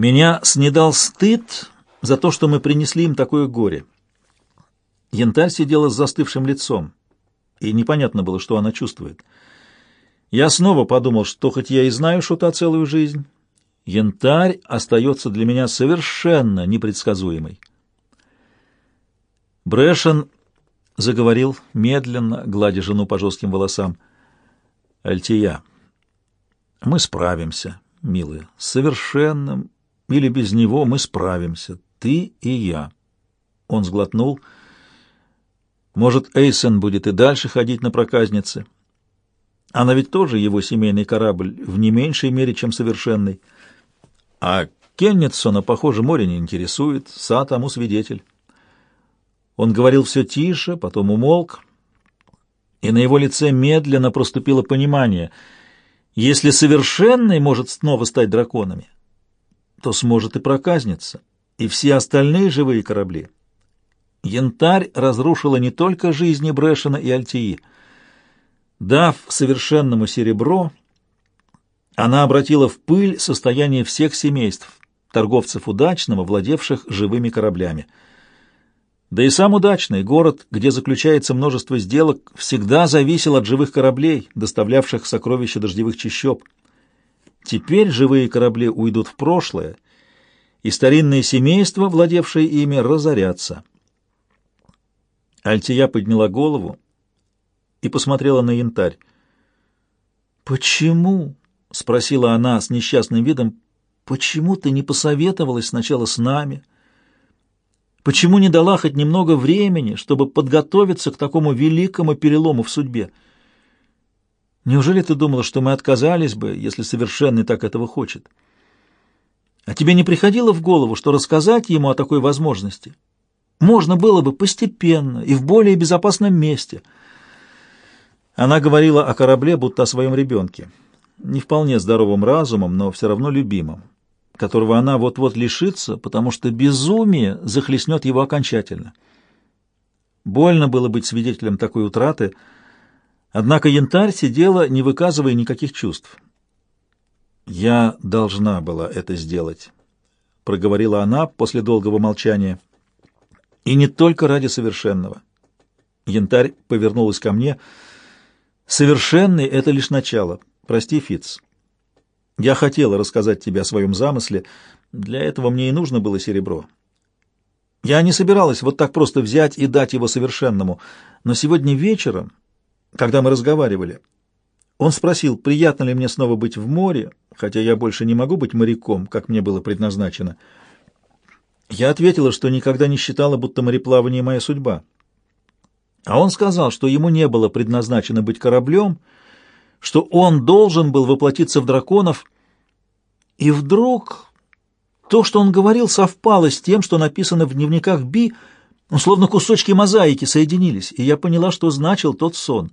Меня снедал стыд за то, что мы принесли им такое горе. Янтарь сидела с застывшим лицом, и непонятно было, что она чувствует. Я снова подумал, что хоть я и знаю Шута целую жизнь, янтарь остается для меня совершенно непредсказуемой. Брэшен заговорил медленно, гладя жену по жестким волосам. «Альтия, мы справимся, милая, с совершенным или без него мы справимся, ты и я». Он сглотнул. «Может, Эйсон будет и дальше ходить на проказнице? Она ведь тоже его семейный корабль, в не меньшей мере, чем совершенный. А Кеннетсона, похоже, море не интересует, Са тому свидетель». Он говорил все тише, потом умолк, и на его лице медленно проступило понимание. Если совершенный может снова стать драконами, то сможет и проказница, и все остальные живые корабли. Янтарь разрушила не только жизни Брэшена и Альтии. Дав совершенному серебро, она обратила в пыль состояние всех семейств, торговцев удачного, владевших живыми кораблями — да и сам удачный город, где заключается множество сделок, всегда зависел от живых кораблей, доставлявших сокровища дождевых чащоб. Теперь живые корабли уйдут в прошлое, и старинные семейства, владевшие ими, разорятся. Альтия подняла голову и посмотрела на янтарь. «Почему?» — спросила она с несчастным видом. «Почему ты не посоветовалась сначала с нами?» Почему не дала хоть немного времени, чтобы подготовиться к такому великому перелому в судьбе? Неужели ты думала, что мы отказались бы, если совершенный так этого хочет? А тебе не приходило в голову, что рассказать ему о такой возможности можно было бы постепенно и в более безопасном месте? Она говорила о корабле, будто о своем ребенке, не вполне здоровым разумом, но все равно любимым которого она вот-вот лишится, потому что безумие захлестнет его окончательно. Больно было быть свидетелем такой утраты, однако янтарь сидела, не выказывая никаких чувств. «Я должна была это сделать», — проговорила она после долгого молчания. «И не только ради совершенного». Янтарь повернулась ко мне. «Совершенный — это лишь начало. Прости, Фиц. Я хотела рассказать тебе о своем замысле, для этого мне и нужно было серебро. Я не собиралась вот так просто взять и дать его совершенному, но сегодня вечером, когда мы разговаривали, он спросил, приятно ли мне снова быть в море, хотя я больше не могу быть моряком, как мне было предназначено. Я ответила, что никогда не считала, будто мореплавание моя судьба. А он сказал, что ему не было предназначено быть кораблем, что он должен был воплотиться в драконов, и вдруг то, что он говорил, совпало с тем, что написано в дневниках Би, словно кусочки мозаики соединились, и я поняла, что значил тот сон.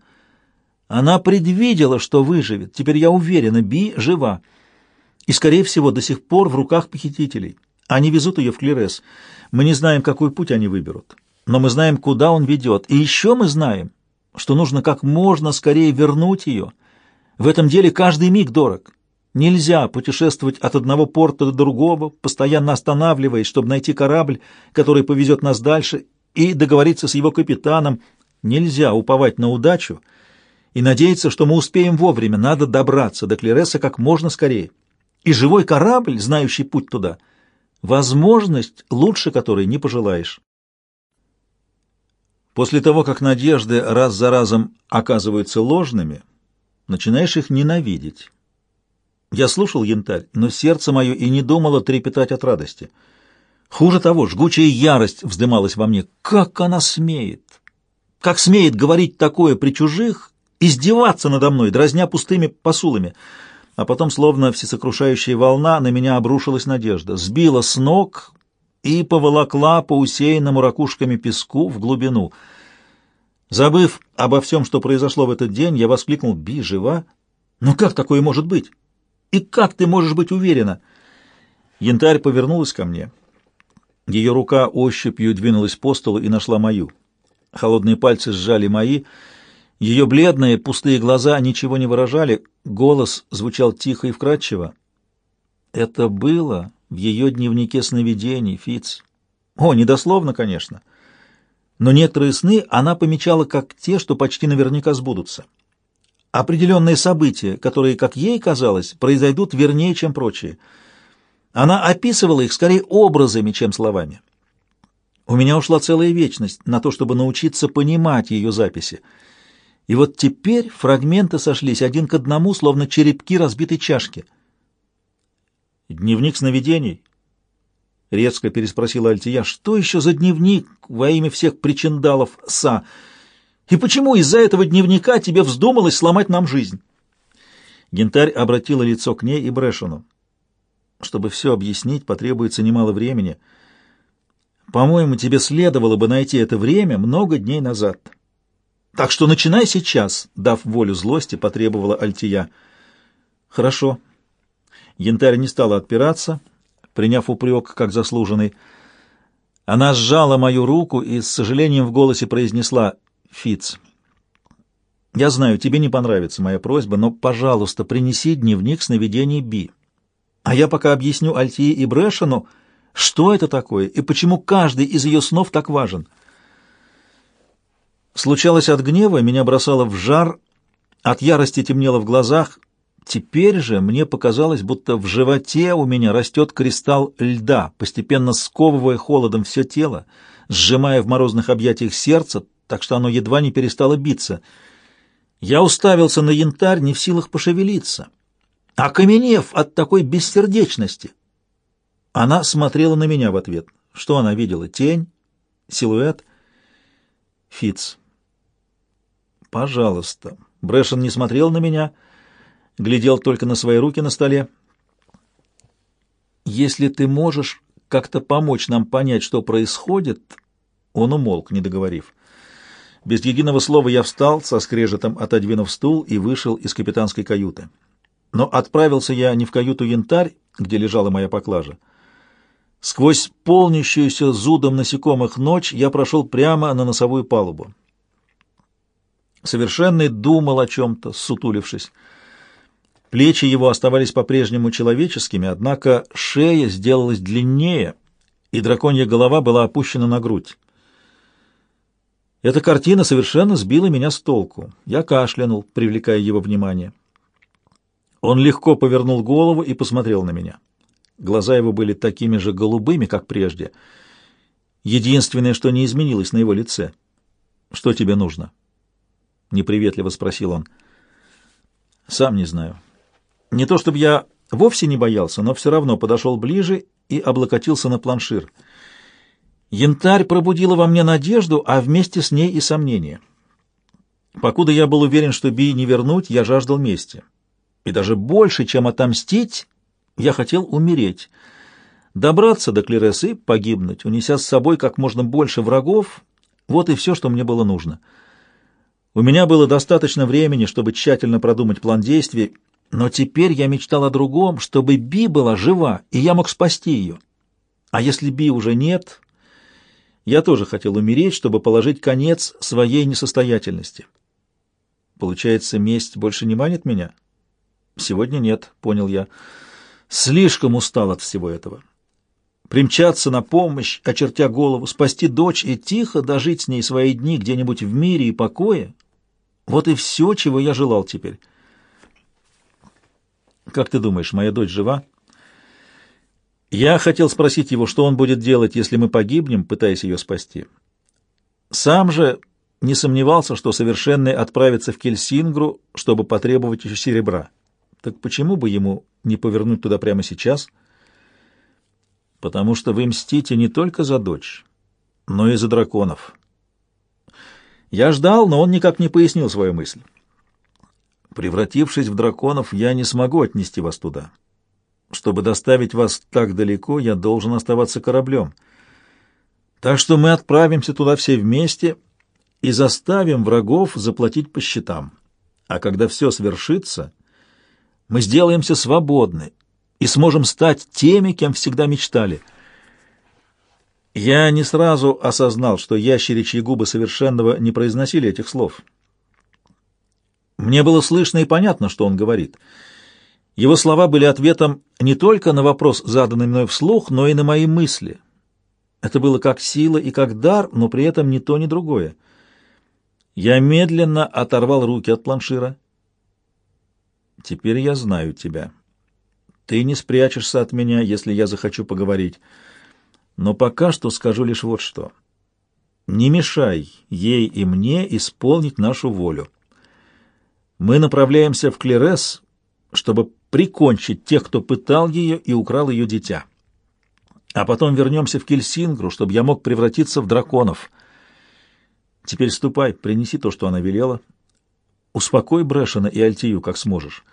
Она предвидела, что выживет. Теперь я уверена, Би жива. И, скорее всего, до сих пор в руках похитителей. Они везут ее в Клерес. Мы не знаем, какой путь они выберут. Но мы знаем, куда он ведет. И еще мы знаем, что нужно как можно скорее вернуть ее. В этом деле каждый миг дорог. Нельзя путешествовать от одного порта до другого, постоянно останавливаясь, чтобы найти корабль, который повезет нас дальше, и договориться с его капитаном. Нельзя уповать на удачу и надеяться, что мы успеем вовремя. Надо добраться до Клереса как можно скорее. И живой корабль, знающий путь туда, возможность, лучше которой не пожелаешь. После того, как надежды раз за разом оказываются ложными, начинаешь их ненавидеть. Я слушал янтарь, но сердце мое и не думало трепетать от радости. Хуже того, жгучая ярость вздымалась во мне. Как она смеет! Как смеет говорить такое при чужих, издеваться надо мной, дразня пустыми посулами. А потом, словно всесокрушающая волна, на меня обрушилась надежда, сбила с ног и поволокла по усеянному ракушками песку в глубину. Забыв обо всем, что произошло в этот день, я воскликнул «Би, жива? Но как такое может быть?» И как ты можешь быть уверена?» Янтарь повернулась ко мне. Ее рука ощупью двинулась по столу и нашла мою. Холодные пальцы сжали мои. Ее бледные, пустые глаза ничего не выражали. Голос звучал тихо и вкрадчиво. «Это было в ее дневнике сновидений, Фиц. О, недословно, конечно. Но некоторые сны она помечала как те, что почти наверняка сбудутся. Определенные события, которые, как ей казалось, произойдут вернее, чем прочие. Она описывала их скорее образами, чем словами. У меня ушла целая вечность на то, чтобы научиться понимать ее записи. И вот теперь фрагменты сошлись один к одному, словно черепки разбитой чашки. «Дневник сновидений?» — резко переспросила Альтия. «Что еще за дневник во имя всех причиндалов Са? И почему из-за этого дневника тебе вздумалось сломать нам жизнь?» Гентарь обратила лицо к ней и Брэшену. «Чтобы все объяснить, потребуется немало времени». По-моему, тебе следовало бы найти это время много дней назад. Так что начинай сейчас, дав волю злости, потребовала Альтия. Хорошо. Янтарь не стала отпираться, приняв упрек как заслуженный. Она сжала мою руку и с сожалением в голосе произнесла «Фиц». «Я знаю, тебе не понравится моя просьба, но, пожалуйста, принеси дневник сновидений Би. А я пока объясню Альтии и Брэшену, что это такое и почему каждый из ее снов так важен? Случалось от гнева, меня бросало в жар, от ярости темнело в глазах. Теперь же мне показалось, будто в животе у меня растет кристалл льда, постепенно сковывая холодом все тело, сжимая в морозных объятиях сердце, так что оно едва не перестало биться. Я уставился на янтарь, не в силах пошевелиться, окаменев от такой бессердечности. Она смотрела на меня в ответ. Что она видела? Тень? Силуэт? Фиц. Пожалуйста. Брэшен не смотрел на меня, глядел только на свои руки на столе. Если ты можешь как-то помочь нам понять, что происходит, он умолк, не договорив. Без единого слова я встал, со скрежетом отодвинув стул и вышел из капитанской каюты. Но отправился я не в каюту «Янтарь», где лежала моя поклажа, Сквозь полнящуюся зудом насекомых ночь я прошел прямо на носовую палубу. Совершенный думал о чем-то, сутулившись. Плечи его оставались по-прежнему человеческими, однако шея сделалась длиннее, и драконья голова была опущена на грудь. Эта картина совершенно сбила меня с толку. Я кашлянул, привлекая его внимание. Он легко повернул голову и посмотрел на меня. Глаза его были такими же голубыми, как прежде. Единственное, что не изменилось на его лице. «Что тебе нужно?» — неприветливо спросил он. «Сам не знаю. Не то чтобы я вовсе не боялся, но все равно подошел ближе и облокотился на планшир. Янтарь пробудила во мне надежду, а вместе с ней и сомнение. Покуда я был уверен, что Би не вернуть, я жаждал мести. И даже больше, чем отомстить, я хотел умереть, добраться до Клересы, погибнуть, унеся с собой как можно больше врагов. Вот и все, что мне было нужно. У меня было достаточно времени, чтобы тщательно продумать план действий, но теперь я мечтал о другом, чтобы Би была жива, и я мог спасти ее. А если Би уже нет, я тоже хотел умереть, чтобы положить конец своей несостоятельности. Получается, месть больше не манит меня? Сегодня нет, понял я. Слишком устал от всего этого. Примчаться на помощь, очертя голову, спасти дочь и тихо дожить с ней свои дни где-нибудь в мире и покое — вот и все, чего я желал теперь. Как ты думаешь, моя дочь жива? Я хотел спросить его, что он будет делать, если мы погибнем, пытаясь ее спасти. Сам же не сомневался, что совершенный отправится в Кельсингру, чтобы потребовать еще серебра. Так почему бы ему не повернуть туда прямо сейчас? Потому что вы мстите не только за дочь, но и за драконов. Я ждал, но он никак не пояснил свою мысль. Превратившись в драконов, я не смогу отнести вас туда. Чтобы доставить вас так далеко, я должен оставаться кораблем. Так что мы отправимся туда все вместе и заставим врагов заплатить по счетам. А когда все свершится, мы сделаемся свободны и сможем стать теми, кем всегда мечтали. Я не сразу осознал, что ящеричьи губы совершенного не произносили этих слов. Мне было слышно и понятно, что он говорит. Его слова были ответом не только на вопрос, заданный мной вслух, но и на мои мысли. Это было как сила и как дар, но при этом ни то, ни другое. Я медленно оторвал руки от планшира. «Теперь я знаю тебя. Ты не спрячешься от меня, если я захочу поговорить. Но пока что скажу лишь вот что. Не мешай ей и мне исполнить нашу волю. Мы направляемся в Клерес, чтобы прикончить тех, кто пытал ее и украл ее дитя. А потом вернемся в Кельсингру, чтобы я мог превратиться в драконов. Теперь ступай, принеси то, что она велела. Успокой Брэшена и Альтию, как сможешь.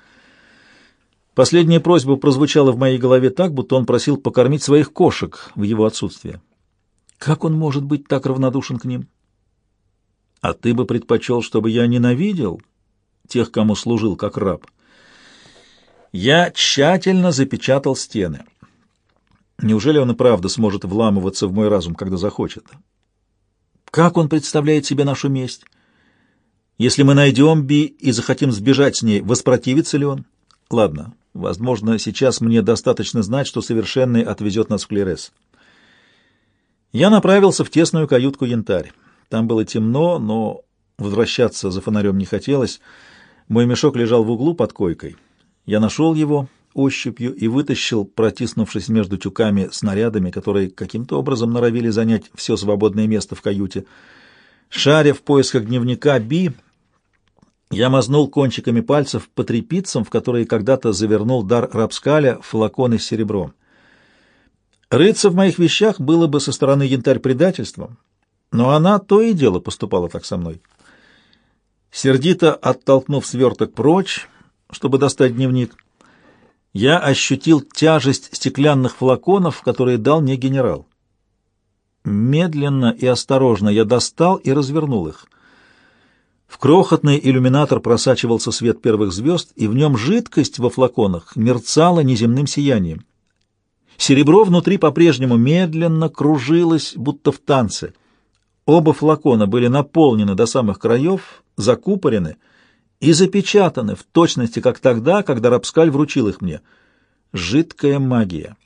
Последняя просьба прозвучала в моей голове так, будто он просил покормить своих кошек в его отсутствие. Как он может быть так равнодушен к ним? А ты бы предпочел, чтобы я ненавидел тех, кому служил как раб? Я тщательно запечатал стены. Неужели он и правда сможет вламываться в мой разум, когда захочет? Как он представляет себе нашу месть? Если мы найдем Би и захотим сбежать с ней, воспротивится ли он? Ладно, возможно, сейчас мне достаточно знать, что Совершенный отвезет нас в Клерес. Я направился в тесную каютку «Янтарь». Там было темно, но возвращаться за фонарем не хотелось. Мой мешок лежал в углу под койкой. Я нашел его ощупью и вытащил, протиснувшись между тюками снарядами, которые каким-то образом норовили занять все свободное место в каюте. Шаря в поисках дневника Би, я мазнул кончиками пальцев по тряпицам, в которые когда-то завернул дар Рапскаля флаконы с серебром. Рыться в моих вещах было бы со стороны янтарь предательством, но она то и дело поступала так со мной. Сердито оттолкнув сверток прочь, чтобы достать дневник, я ощутил тяжесть стеклянных флаконов, которые дал мне генерал. Медленно и осторожно я достал и развернул их. В крохотный иллюминатор просачивался свет первых звезд, и в нем жидкость во флаконах мерцала неземным сиянием. Серебро внутри по-прежнему медленно кружилось, будто в танце. Оба флакона были наполнены до самых краев, закупорены и запечатаны в точности, как тогда, когда Рапскаль вручил их мне. Жидкая магия.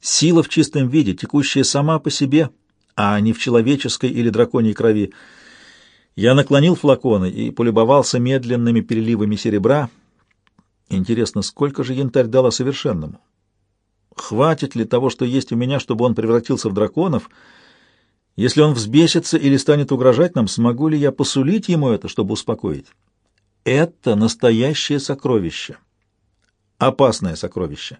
Сила в чистом виде, текущая сама по себе, а не в человеческой или драконьей крови. Я наклонил флаконы и полюбовался медленными переливами серебра. Интересно, сколько же янтарь дала совершенному? Хватит ли того, что есть у меня, чтобы он превратился в драконов? Если он взбесится или станет угрожать нам, смогу ли я посулить ему это, чтобы успокоить? Это настоящее сокровище. Опасное сокровище.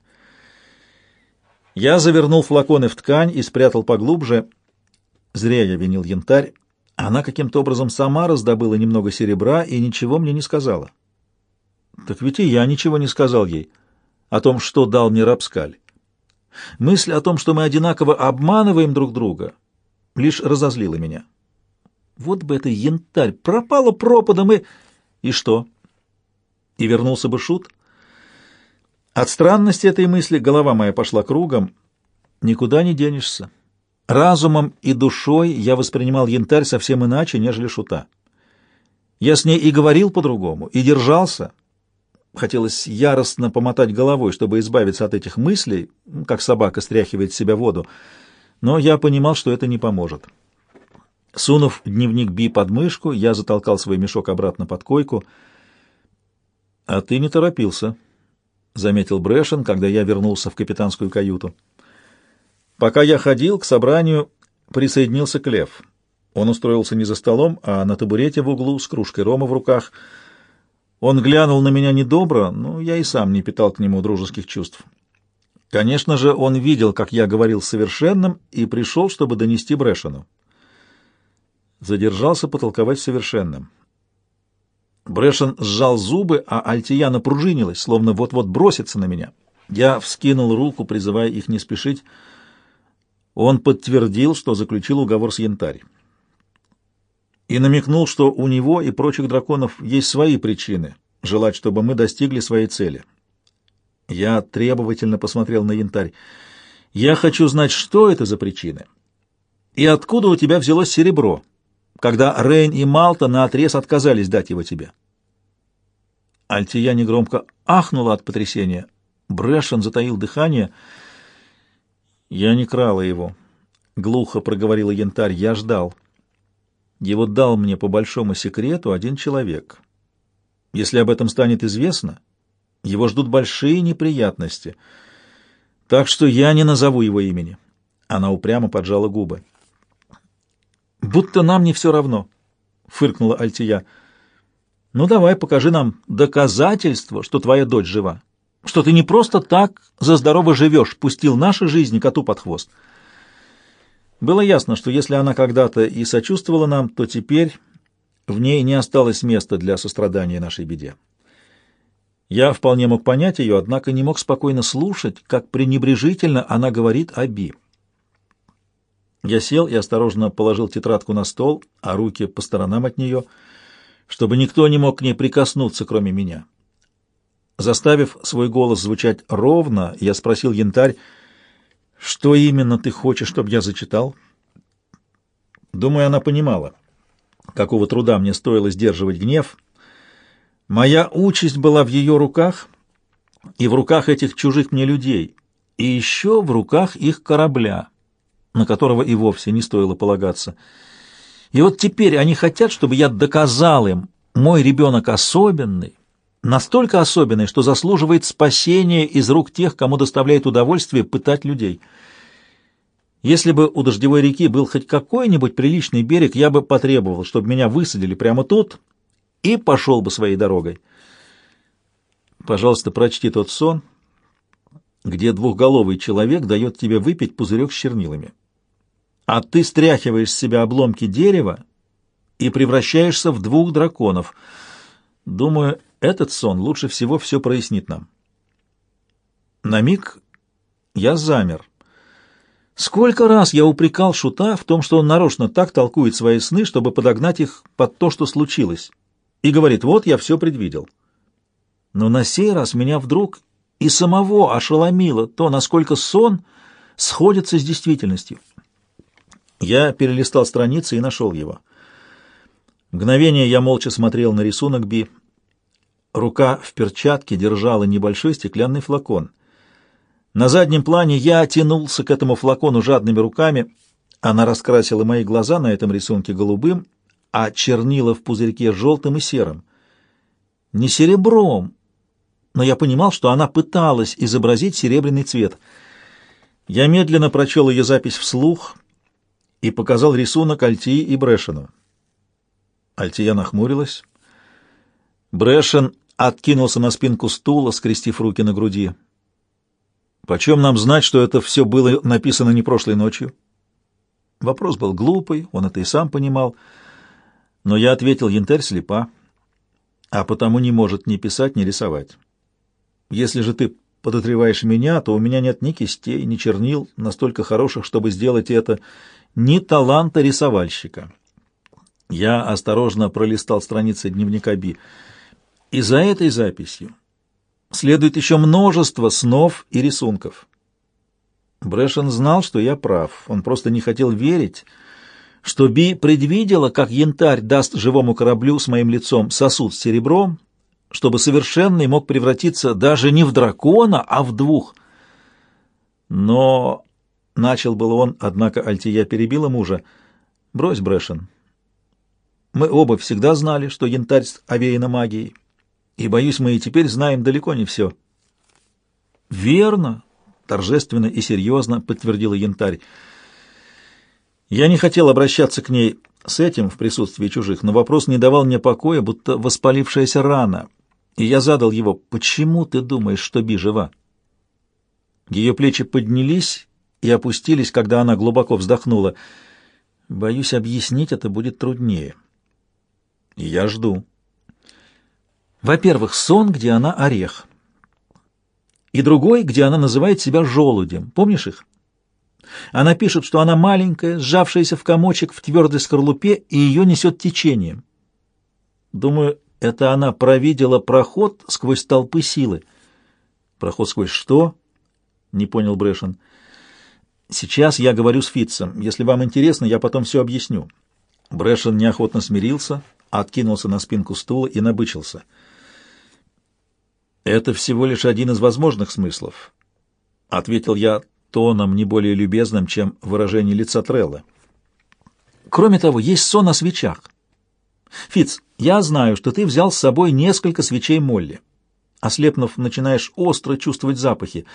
Я завернул флаконы в ткань и спрятал поглубже. Зря я винил янтарь. Она каким-то образом сама раздобыла немного серебра и ничего мне не сказала. Так ведь и я ничего не сказал ей о том, что дал мне Рапскаль. Мысль о том, что мы одинаково обманываем друг друга, лишь разозлила меня. Вот бы это янтарь пропала пропадом и... И что? И вернулся бы Шут? От странности этой мысли голова моя пошла кругом. Никуда не денешься. Разумом и душой я воспринимал янтарь совсем иначе, нежели Шута. Я с ней и говорил по-другому, и держался, Хотелось яростно помотать головой, чтобы избавиться от этих мыслей, как собака стряхивает с себя воду, но я понимал, что это не поможет. Сунув дневник Би под мышку, я затолкал свой мешок обратно под койку. — А ты не торопился, — заметил Брэшен, когда я вернулся в капитанскую каюту. Пока я ходил, к собранию присоединился Клев. Он устроился не за столом, а на табурете в углу с кружкой рома в руках — он глянул на меня недобро, но я и сам не питал к нему дружеских чувств. Конечно же, он видел, как я говорил с совершенным, и пришел, чтобы донести Брэшену. Задержался потолковать совершенным. Брэшен сжал зубы, а Альтия напружинилась, словно вот-вот бросится на меня. Я вскинул руку, призывая их не спешить. Он подтвердил, что заключил уговор с Янтарь и намекнул, что у него и прочих драконов есть свои причины желать, чтобы мы достигли своей цели. Я требовательно посмотрел на янтарь. «Я хочу знать, что это за причины, и откуда у тебя взялось серебро, когда Рейн и Малта наотрез отказались дать его тебе». Альтия негромко ахнула от потрясения. Брэшен затаил дыхание. «Я не крала его», — глухо проговорила янтарь. «Я ждал. Его дал мне по большому секрету один человек. Если об этом станет известно, его ждут большие неприятности. Так что я не назову его имени». Она упрямо поджала губы. «Будто нам не все равно», — фыркнула Альтия. «Ну давай, покажи нам доказательство, что твоя дочь жива, что ты не просто так за здорово живешь, пустил наши жизни коту под хвост». Было ясно, что если она когда-то и сочувствовала нам, то теперь в ней не осталось места для сострадания нашей беде. Я вполне мог понять ее, однако не мог спокойно слушать, как пренебрежительно она говорит о Би. Я сел и осторожно положил тетрадку на стол, а руки по сторонам от нее, чтобы никто не мог к ней прикоснуться, кроме меня. Заставив свой голос звучать ровно, я спросил янтарь, что именно ты хочешь, чтобы я зачитал? Думаю, она понимала, какого труда мне стоило сдерживать гнев. Моя участь была в ее руках и в руках этих чужих мне людей, и еще в руках их корабля на которого и вовсе не стоило полагаться. И вот теперь они хотят, чтобы я доказал им, мой ребенок особенный, настолько особенный, что заслуживает спасения из рук тех, кому доставляет удовольствие пытать людей. Если бы у дождевой реки был хоть какой-нибудь приличный берег, я бы потребовал, чтобы меня высадили прямо тут и пошел бы своей дорогой. Пожалуйста, прочти тот сон, где двухголовый человек дает тебе выпить пузырек с чернилами а ты стряхиваешь с себя обломки дерева и превращаешься в двух драконов. Думаю, этот сон лучше всего все прояснит нам. На миг я замер. Сколько раз я упрекал Шута в том, что он нарочно так толкует свои сны, чтобы подогнать их под то, что случилось, и говорит, вот я все предвидел. Но на сей раз меня вдруг и самого ошеломило то, насколько сон сходится с действительностью. Я перелистал страницы и нашел его. Мгновение я молча смотрел на рисунок Би. Рука в перчатке держала небольшой стеклянный флакон. На заднем плане я тянулся к этому флакону жадными руками. Она раскрасила мои глаза на этом рисунке голубым, а чернила в пузырьке желтым и серым. Не серебром, но я понимал, что она пыталась изобразить серебряный цвет. Я медленно прочел ее запись вслух — и показал рисунок Альтии и Брэшену. Альтия нахмурилась. Брэшен откинулся на спинку стула, скрестив руки на груди. «Почем нам знать, что это все было написано не прошлой ночью?» Вопрос был глупый, он это и сам понимал, но я ответил, янтарь слепа, а потому не может ни писать, ни рисовать. Если же ты подозреваешь меня, то у меня нет ни кистей, ни чернил, настолько хороших, чтобы сделать это, ни таланта рисовальщика. Я осторожно пролистал страницы дневника Би. И за этой записью следует еще множество снов и рисунков. Брэшен знал, что я прав. Он просто не хотел верить, что Би предвидела, как янтарь даст живому кораблю с моим лицом сосуд с серебром, чтобы совершенный мог превратиться даже не в дракона, а в двух. Но Начал был он, однако Альтия перебила мужа. «Брось, Брэшен. Мы оба всегда знали, что янтарь овеяна магией, и, боюсь, мы и теперь знаем далеко не все». «Верно», — торжественно и серьезно подтвердила янтарь. Я не хотел обращаться к ней с этим в присутствии чужих, но вопрос не давал мне покоя, будто воспалившаяся рана, и я задал его, «Почему ты думаешь, что Би жива?» Ее плечи поднялись, и опустились, когда она глубоко вздохнула. Боюсь, объяснить это будет труднее. И я жду. Во-первых, сон, где она орех. И другой, где она называет себя желудем. Помнишь их? Она пишет, что она маленькая, сжавшаяся в комочек в твердой скорлупе, и ее несет течением. Думаю, это она провидела проход сквозь толпы силы. Проход сквозь что? Не понял Брэшен. Сейчас я говорю с Фитцем. Если вам интересно, я потом все объясню. Брэшен неохотно смирился, откинулся на спинку стула и набычился. Это всего лишь один из возможных смыслов, — ответил я тоном не более любезным, чем выражение лица Трелла. Кроме того, есть сон о свечах. Фиц, я знаю, что ты взял с собой несколько свечей Молли. Ослепнув, начинаешь остро чувствовать запахи.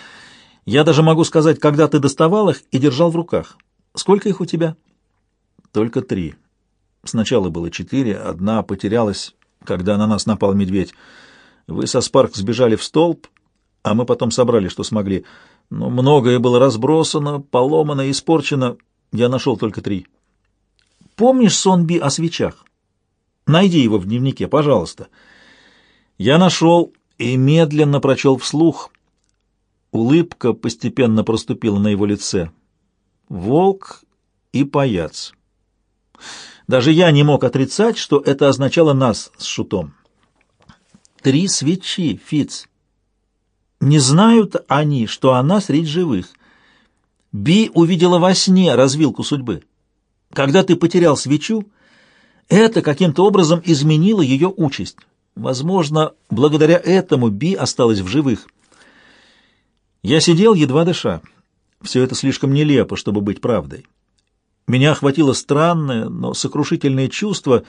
Я даже могу сказать, когда ты доставал их и держал в руках. Сколько их у тебя? Только три. Сначала было четыре, одна потерялась, когда на нас напал медведь. Вы со Спарк сбежали в столб, а мы потом собрали, что смогли. Но многое было разбросано, поломано, испорчено. Я нашел только три. Помнишь сон Би о свечах? Найди его в дневнике, пожалуйста. Я нашел и медленно прочел вслух. Улыбка постепенно проступила на его лице. Волк и паяц. Даже я не мог отрицать, что это означало нас с Шутом. Три свечи, Фиц. Не знают они, что она среди живых. Би увидела во сне развилку судьбы. Когда ты потерял свечу, это каким-то образом изменило ее участь. Возможно, благодаря этому Би осталась в живых. Я сидел, едва дыша. Все это слишком нелепо, чтобы быть правдой. Меня охватило странное, но сокрушительное чувство,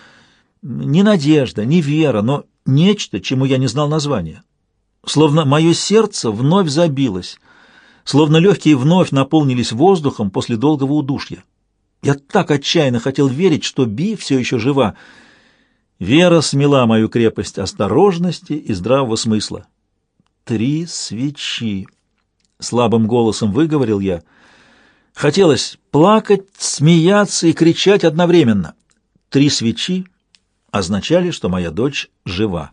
не надежда, не вера, но нечто, чему я не знал названия. Словно мое сердце вновь забилось, словно легкие вновь наполнились воздухом после долгого удушья. Я так отчаянно хотел верить, что Би все еще жива. Вера смела мою крепость осторожности и здравого смысла. «Три свечи!» — слабым голосом выговорил я. Хотелось плакать, смеяться и кричать одновременно. Три свечи означали, что моя дочь жива.